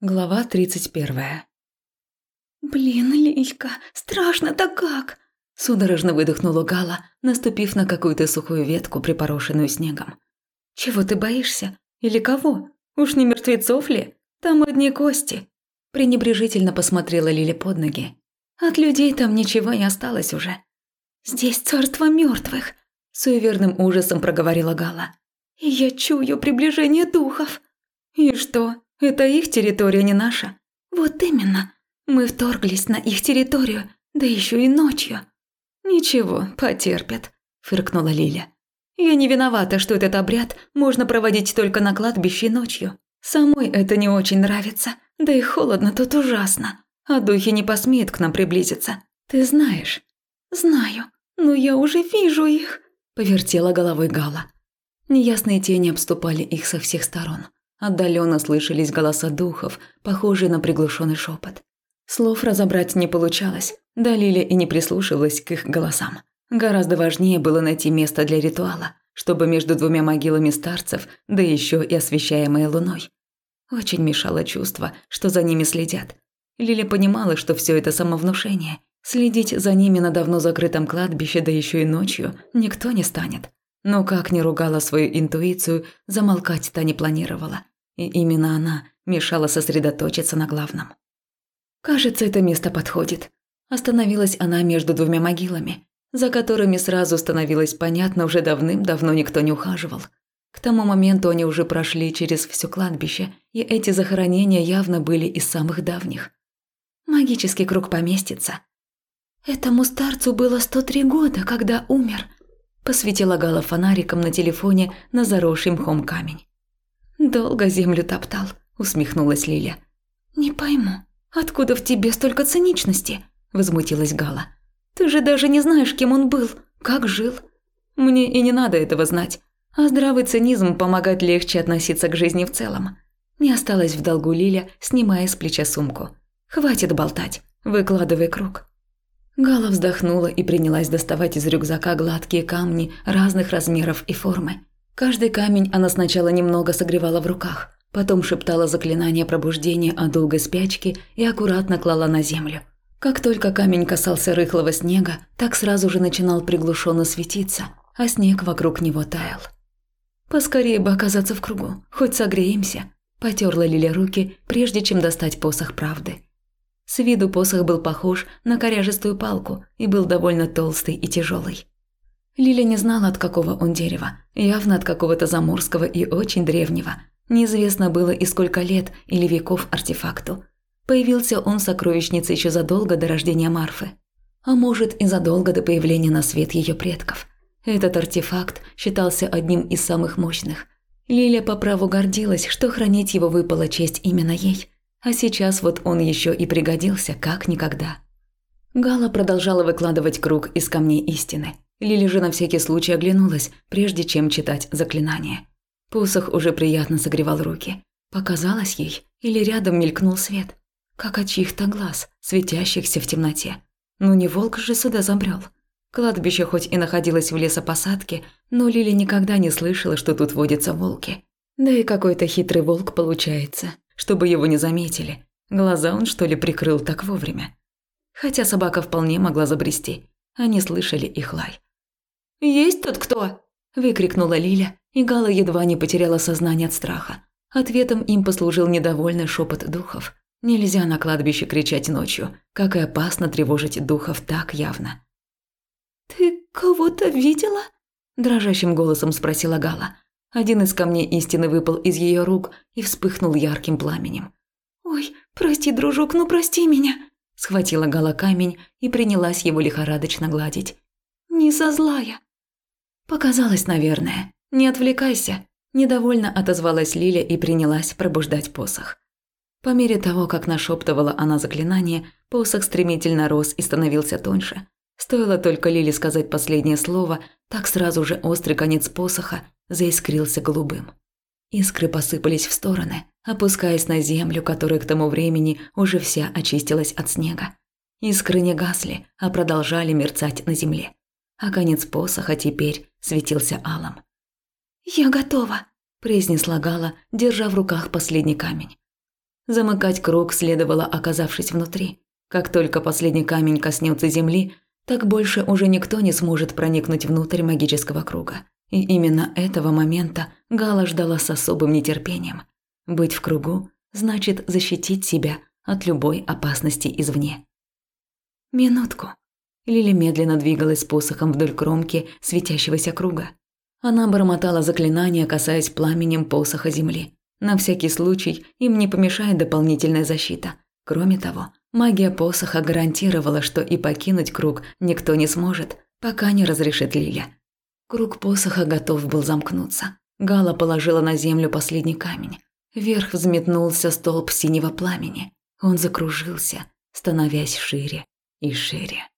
Глава 31. «Блин, Лилька, страшно-то как!» Судорожно выдохнула Гала, наступив на какую-то сухую ветку, припорошенную снегом. «Чего ты боишься? Или кого? Уж не мертвецов ли? Там одни кости!» Пренебрежительно посмотрела Лиля под ноги. «От людей там ничего не осталось уже. Здесь царство мертвых!» Суеверным ужасом проговорила Гала. «И я чую приближение духов!» «И что, это их территория, не наша?» «Вот именно. Мы вторглись на их территорию, да еще и ночью». «Ничего, потерпят», – фыркнула Лиля. «Я не виновата, что этот обряд можно проводить только на кладбище ночью. Самой это не очень нравится, да и холодно тут ужасно. А духи не посмеют к нам приблизиться. Ты знаешь?» «Знаю, но я уже вижу их», – повертела головой Гала. Неясные тени обступали их со всех сторон. Отдаленно слышались голоса духов, похожие на приглушенный шепот. Слов разобрать не получалось, да Лиля и не прислушивалась к их голосам. Гораздо важнее было найти место для ритуала, чтобы между двумя могилами старцев, да еще и освещаемой луной. Очень мешало чувство, что за ними следят. Лиля понимала, что все это самовнушение. Следить за ними на давно закрытом кладбище, да еще и ночью, никто не станет. Но как ни ругала свою интуицию, замолкать та не планировала. И именно она мешала сосредоточиться на главном. «Кажется, это место подходит». Остановилась она между двумя могилами, за которыми сразу становилось понятно, уже давным-давно никто не ухаживал. К тому моменту они уже прошли через все кладбище, и эти захоронения явно были из самых давних. Магический круг поместится. Этому старцу было 103 года, когда умер – посветила Гала фонариком на телефоне на заросший мхом камень. «Долго землю топтал», – усмехнулась Лиля. «Не пойму, откуда в тебе столько циничности?» – возмутилась Гала. «Ты же даже не знаешь, кем он был, как жил. Мне и не надо этого знать, а здравый цинизм помогает легче относиться к жизни в целом». Не осталось в долгу Лиля, снимая с плеча сумку. «Хватит болтать, выкладывай круг». Гала вздохнула и принялась доставать из рюкзака гладкие камни разных размеров и формы. Каждый камень она сначала немного согревала в руках, потом шептала заклинание пробуждения от долгой спячки и аккуратно клала на землю. Как только камень касался рыхлого снега, так сразу же начинал приглушенно светиться, а снег вокруг него таял. «Поскорее бы оказаться в кругу, хоть согреемся», – потерла Лиля руки, прежде чем достать посох правды – с виду посох был похож на коряжестую палку и был довольно толстый и тяжелый. Лиля не знала, от какого он дерева, явно от какого-то заморского и очень древнего. Неизвестно было и сколько лет или веков артефакту. Появился он в сокровищнице еще задолго до рождения Марфы. А может, и задолго до появления на свет ее предков. Этот артефакт считался одним из самых мощных. Лиля по праву гордилась, что хранить его выпала честь именно ей – а сейчас вот он еще и пригодился как никогда. Гала продолжала выкладывать круг из камней истины. Лили же на всякий случай оглянулась, прежде чем читать заклинание. Посох уже приятно согревал руки. Показалось ей, или рядом мелькнул свет, как от чьих-то глаз, светящихся в темноте. Ну не волк же сюда забрел. Кладбище хоть и находилось в лесопосадке, но Лили никогда не слышала, что тут водятся волки. Да и какой-то хитрый волк получается, чтобы его не заметили. Глаза он, что ли, прикрыл так вовремя. Хотя собака вполне могла забрести. Они слышали их лай. «Есть тут кто?» – выкрикнула Лиля, и Гала едва не потеряла сознание от страха. Ответом им послужил недовольный шепот духов. Нельзя на кладбище кричать ночью, как и опасно тревожить духов так явно. «Ты кого-то видела?» – дрожащим голосом спросила Гала. Один из камней истины выпал из ее рук и вспыхнул ярким пламенем. «Ой, прости, дружок, ну прости меня!» Схватила Гала камень и принялась его лихорадочно гладить. «Не со злая!» «Показалось, наверное. Не отвлекайся!» Недовольно отозвалась Лиля и принялась пробуждать посох. По мере того, как нашептывала она заклинание, посох стремительно рос и становился тоньше. Стоило только Лиле сказать последнее слово, так сразу же острый конец посоха заискрился голубым. Искры посыпались в стороны, опускаясь на землю, которая к тому времени уже вся очистилась от снега. Искры не гасли, а продолжали мерцать на земле. А конец посоха теперь светился алым. «Я готова», – произнесла Гала, держа в руках последний камень. Замыкать круг следовало, оказавшись внутри. Как только последний камень коснется земли, так больше уже никто не сможет проникнуть внутрь магического круга. И именно этого момента Гала ждала с особым нетерпением. Быть в кругу значит защитить себя от любой опасности извне. Минутку. Лили медленно двигалась посохом вдоль кромки светящегося круга. Она бормотала заклинания, касаясь пламенем посоха земли. На всякий случай им не помешает дополнительная защита. Кроме того, магия посоха гарантировала, что и покинуть круг никто не сможет, пока не разрешит Лиля. Круг посоха готов был замкнуться. Гала положила на землю последний камень. Вверх взметнулся столб синего пламени. Он закружился, становясь шире и шире.